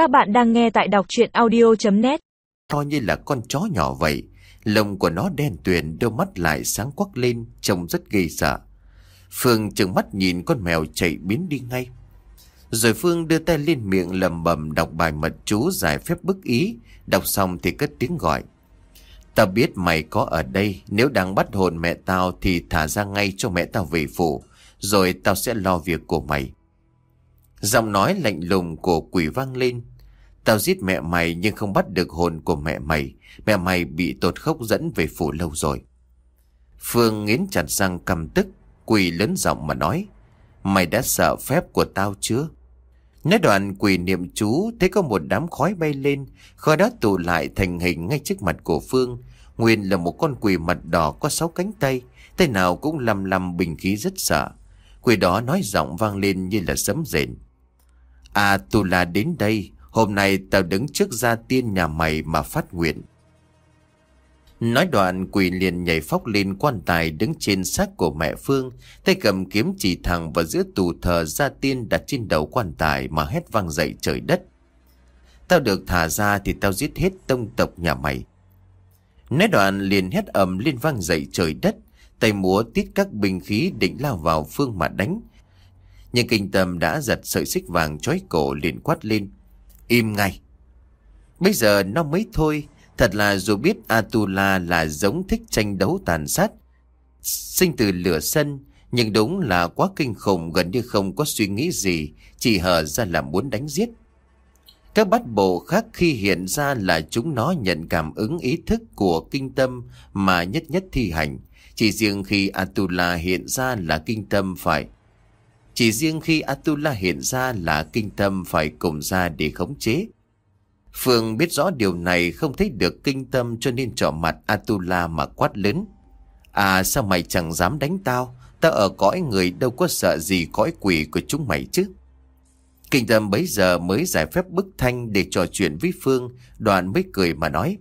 Các bạn đang nghe tại đọc chuyện audio.net To như là con chó nhỏ vậy, Lông của nó đen tuyền, Đôi mắt lại sáng quắc lên, Trông rất ghê sợ. Phương chừng mắt nhìn con mèo chạy biến đi ngay. Rồi Phương đưa tay lên miệng lầm bầm đọc bài mật chú giải phép bức ý. Đọc xong thì cất tiếng gọi. Tao biết mày có ở đây, Nếu đang bắt hồn mẹ tao Thì thả ra ngay cho mẹ tao về phủ, Rồi tao sẽ lo việc của mày. Giọng nói lạnh lùng của quỷ vang lên. Tao giết mẹ mày nhưng không bắt được hồn của mẹ mày. Mẹ mày bị tột khốc dẫn về phủ lâu rồi. Phương nghiến chặt răng cầm tức, quỳ lớn giọng mà nói, Mày đã sợ phép của tao chưa? Nói đoạn quỳ niệm chú, Thấy có một đám khói bay lên, Khói đó tụ lại thành hình ngay trước mặt của Phương. Nguyên là một con quỳ mặt đỏ có sáu cánh tay Tay nào cũng lầm lầm bình khí rất sợ. Quỳ đó nói giọng vang lên như là sấm rền. À tù là đến đây Hôm nay tao đứng trước gia tiên nhà mày mà phát nguyện. Nói đoạn quỷ liền nhảy phóc lên quan tài đứng trên xác của mẹ Phương, Tay cầm kiếm chỉ thẳng vào giữa tù thờ gia tiên đặt trên đầu quan tài mà hét vang dậy trời đất. Tao được thả ra thì tao giết hết tông tộc nhà mày. Nói đoạn liền hét ầm lên vang dậy trời đất, Tay múa tít các bình khí định lao vào Phương mà đánh. Nhưng kinh tâm đã giật sợi xích vàng trói cổ liền quát lên. Im ngay. Bây giờ nó mới thôi, Thật là dù biết Atula là giống thích tranh đấu tàn sát, Sinh từ lửa sân, Nhưng đúng là quá kinh khủng, gần như không có suy nghĩ gì, Chỉ hở ra là muốn đánh giết. Các bắt bộ khác khi hiện ra là chúng nó nhận cảm ứng ý thức của kinh tâm mà nhất nhất thi hành. Chỉ riêng khi Atula hiện ra là kinh tâm phải chỉ riêng khi Atula hiện ra là kinh tâm phải cùng ra để khống chế Phương biết rõ điều này không thấy được kinh tâm cho nên trỏ mặt Atula mà quát lớn. À sao mày chẳng dám đánh tao? Tao ở cõi người đâu có sợ gì cõi quỷ của chúng mày chứ. Kinh tâm bấy giờ mới giải phép bức thanh để trò chuyện với Phương, đoạn mới cười mà nói.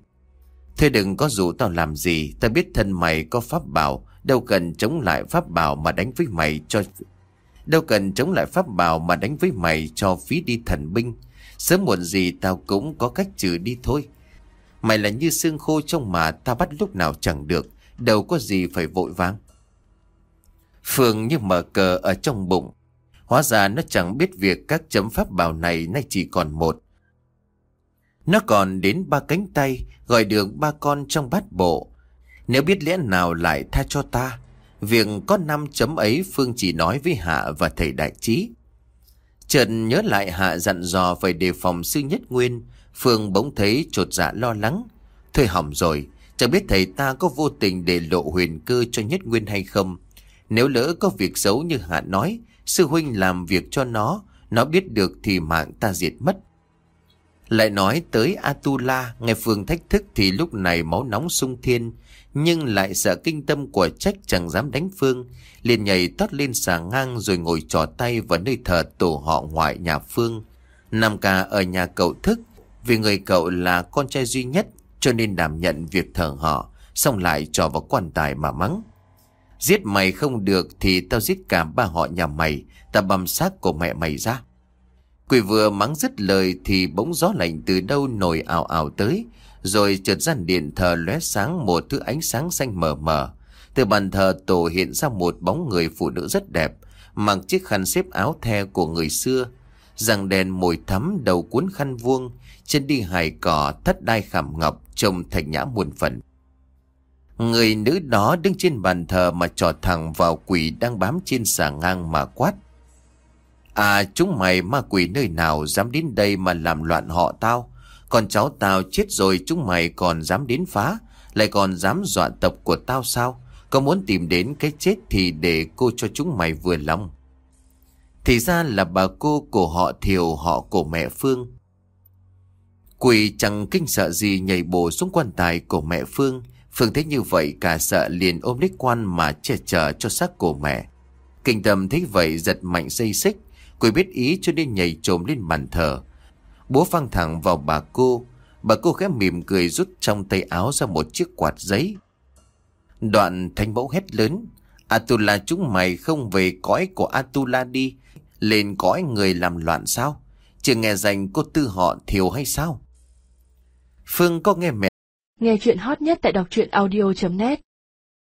Thế đừng có dụ tao làm gì, tao biết thân mày có pháp bảo, đâu cần chống lại pháp bảo mà đánh với mày cho... Đâu cần chống lại pháp bảo mà đánh với mày cho phí đi thần binh. Sớm muộn gì tao cũng có cách trừ đi thôi. Mày là như xương khô trong mà ta bắt lúc nào chẳng được, Đâu có gì phải vội vàng. Phương như mở cờ ở trong bụng. Hóa ra nó chẳng biết việc các chấm pháp bảo này nay chỉ còn một. Nó còn đến ba cánh tay, Gọi được ba con trong bát bộ. Nếu biết lẽ nào lại tha cho ta? Việc có năm chấm ấy Phương chỉ nói với Hạ và thầy đại trí. Trần nhớ lại Hạ dặn dò phải đề phòng sư nhất nguyên. Phương bỗng thấy trột dạ lo lắng. Thôi hỏng rồi, Chẳng biết thầy ta có vô tình để lộ huyền cơ cho nhất nguyên hay không. Nếu lỡ có việc xấu như Hạ nói, Sư huynh làm việc cho nó Nó biết được thì mạng ta diệt mất. Lại nói tới Atula Nghe Phương thách thức thì lúc này máu nóng sung thiên Nhưng lại sợ kinh tâm của trách chẳng dám đánh Phương liền nhảy tót lên xà ngang rồi ngồi trò tay vào nơi thờ tổ họ ngoại nhà Phương. Nam ca ở nhà cậu thức, vì người cậu là con trai duy nhất cho nên đảm nhận việc thờ họ, xong lại trò vào quan tài mà mắng. Giết mày không được thì tao giết cả ba họ nhà mày, tao băm xác của mẹ mày ra. Quỷ vừa mắng dứt lời thì bỗng gió lạnh từ đâu nổi ảo ảo tới, rồi chợt gian điện thờ lóe sáng một thứ ánh sáng xanh mờ mờ. Từ bàn thờ tổ hiện ra một bóng người phụ nữ rất đẹp, mặc chiếc khăn xếp áo the của người xưa. Răng đèn mồi thắm đầu cuốn khăn vuông, chân đi hài cỏ thất đai khảm ngọc trông thành nhã muôn phần. Người nữ đó đứng trên bàn thờ mà trò thẳng vào quỷ đang bám trên xà ngang mà quát. À chúng mày ma quỷ nơi nào dám đến đây mà làm loạn họ tao. còn cháu tao chết rồi chúng mày còn dám đến phá, lại còn dám dọa tập của tao sao? Có muốn tìm đến cái chết thì để cô cho chúng mày vừa lòng. Thì ra là bà cô của họ Thiều họ của mẹ Phương. Quỷ chẳng kinh sợ gì nhảy bổ xuống quan tài của mẹ Phương. Phương thấy như vậy cả sợ liền ôm lấy quan mà che chở cho xác của mẹ. Kinh tâm thấy vậy giật mạnh dây xích. Cô biết ý cho nên nhảy trồm lên bàn thờ. Bố phăng thẳng vào bà cô. Bà cô khẽ mỉm cười rút trong tay áo ra một chiếc quạt giấy. Đoạn thanh mẫu hét lớn. Atula, chúng mày không về cõi của Atula đi. Lên cõi người làm loạn sao? Chưa nghe danh cô tư họ Thiều hay sao? Phương có nghe mẹ. Nghe chuyện hot nhất tại đọc truyện audio.net